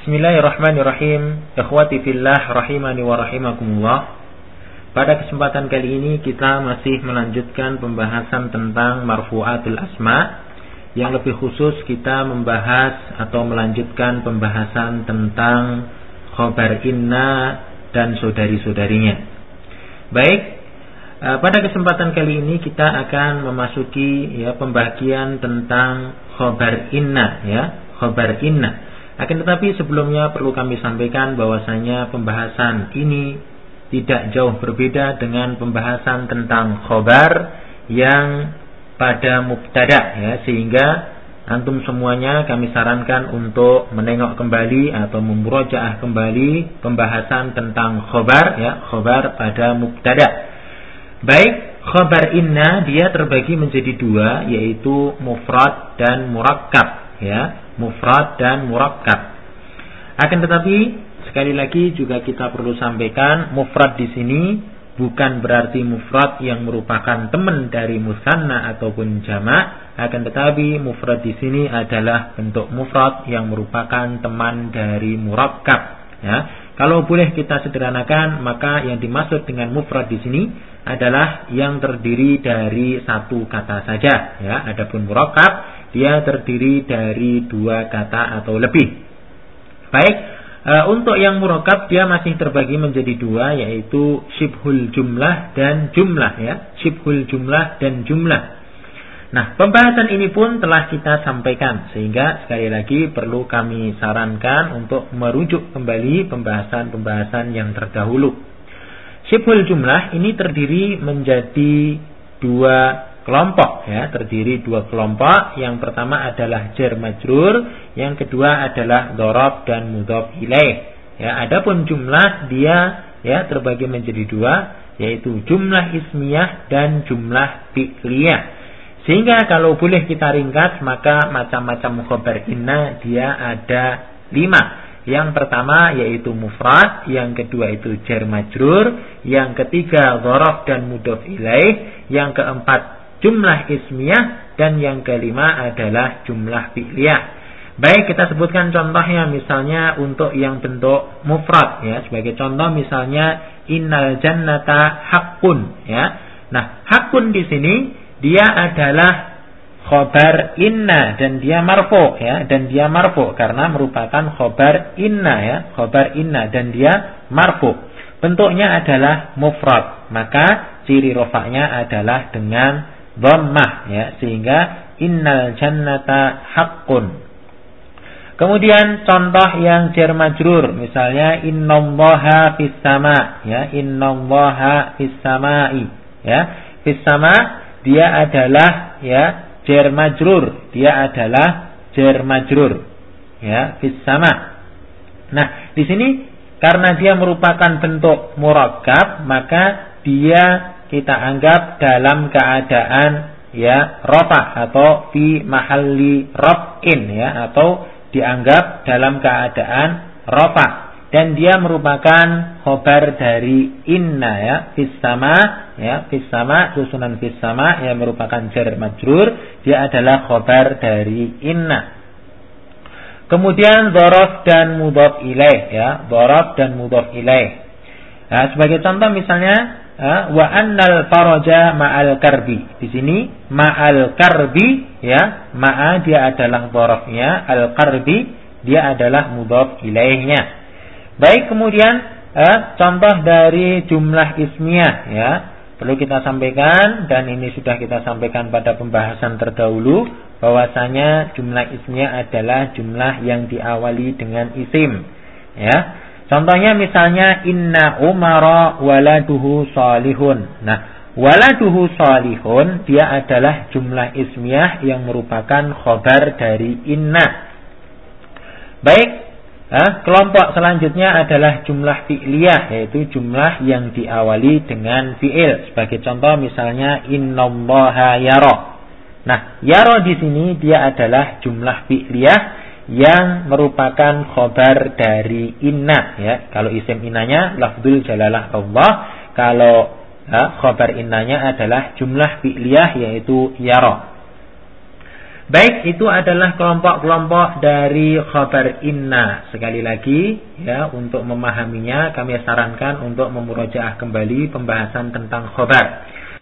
Bismillahirrahmanirrahim. Ikhwati fillah rahimani wa rahimakumullah. Pada kesempatan kali ini kita masih melanjutkan pembahasan tentang marfu'atul asma. Yang lebih khusus kita membahas atau melanjutkan pembahasan tentang khobar inna dan saudari-saudarinya. Baik, eh, pada kesempatan kali ini kita akan memasuki ya pembagian tentang khobar inna ya, khobar inna. Akan tetapi sebelumnya perlu kami sampaikan bahwasanya pembahasan ini tidak jauh berbeda dengan pembahasan tentang khobar yang pada mubtada ya sehingga antum semuanya kami sarankan untuk menengok kembali atau memurojaah kembali pembahasan tentang khobar ya khobar pada mubtada. Baik khobar inna dia terbagi menjadi dua yaitu mufrad dan murakkab ya mufrad dan murakkab. Akan tetapi sekali lagi juga kita perlu sampaikan mufrad di sini bukan berarti mufrad yang merupakan teman dari musanna ataupun jamak, akan tetapi mufrad di sini adalah bentuk mufrad yang merupakan teman dari murakkab. Ya, kalau boleh kita sederhanakan, maka yang dimaksud dengan mufrad di sini adalah yang terdiri dari satu kata saja. Ya, adapun murakkab dia terdiri dari dua kata atau lebih. Baik, e, untuk yang murokab dia masih terbagi menjadi dua yaitu shibhul jumlah dan jumlah ya, shibhul jumlah dan jumlah. Nah, pembahasan ini pun telah kita sampaikan sehingga sekali lagi perlu kami sarankan untuk merujuk kembali pembahasan-pembahasan yang terdahulu. Shibhul jumlah ini terdiri menjadi dua kelompok ya. Terdiri dua kelompok. Yang pertama adalah jar majrur yang kedua adalah dorob dan mudhof ilaih. Ya adapun jumlah dia ya terbagi menjadi dua yaitu jumlah ismiyah dan jumlah fi'liyah. Sehingga kalau boleh kita ringkas maka macam-macam khobar inna dia ada lima. Yang pertama yaitu mufrad, yang kedua itu jar majrur, yang ketiga dhorof dan mudhof ilaih, yang keempat jumlah ismiyah dan yang kelima adalah jumlah fi'liyah. Baik kita sebutkan contohnya misalnya untuk yang bentuk mufrad ya. Sebagai contoh misalnya innal jannata hakun ya. Nah, hakun di sini dia adalah khobar inna dan dia marfo ya. Dan dia marfo karena merupakan khobar inna ya. Khobar inna dan dia marfo bentuknya adalah mufrad. Maka ciri rofaknya adalah dengan dhammah ya sehingga innal jannata haqqun. Kemudian contoh yang jar majrur misalnya innallaha fis sama ya innallaha fis samai ya fis sama dia adalah ya jar majrur dia adalah jar majrur ya fis sama. Nah, di sini karena dia merupakan bentuk murakkab maka dia kita anggap dalam keadaan ya rofa atau fi mahalli rofin ya atau dianggap dalam keadaan rofa dan dia merupakan khobar dari inna ya fis sama ya fis sama susunan fis sama yang merupakan jar majrur dia adalah khobar dari inna. Kemudian dzaraf dan mudhaf ilaih ya dzaraf dan mudhaf ilaih. Nah, sebagai contoh misalnya wa annal faraja ma'al karbi. Di sini ma'al karbi ya, ma'a dia adalah dharafnya, al karbi dia adalah mudhaf ilaihnya. Baik kemudian eh, contoh dari jumlah ismiyah ya. Perlu kita sampaikan dan ini sudah kita sampaikan pada pembahasan terdahulu bahwasanya jumlah ismiyah adalah jumlah yang diawali dengan isim ya Contohnya misalnya inna umara waladuhu salihun. Nah, waladuhu salihun dia adalah jumlah ismiyah yang merupakan khobar dari inna. Baik, eh, kelompok selanjutnya adalah jumlah fi'liyah yaitu jumlah yang diawali dengan fi'il. Sebagai contoh misalnya innallaha yara. Nah, yara di sini dia adalah jumlah fi'liyah yang merupakan khobar dari inna ya. Kalau isim innanya lafzul jalalah Allah, kalau ya, khobar innanya adalah jumlah fi'liyah yaitu yara. Baik, itu adalah kelompok-kelompok dari khabar inna. Sekali lagi, ya, untuk memahaminya kami sarankan untuk memurojaah kembali pembahasan tentang khabar.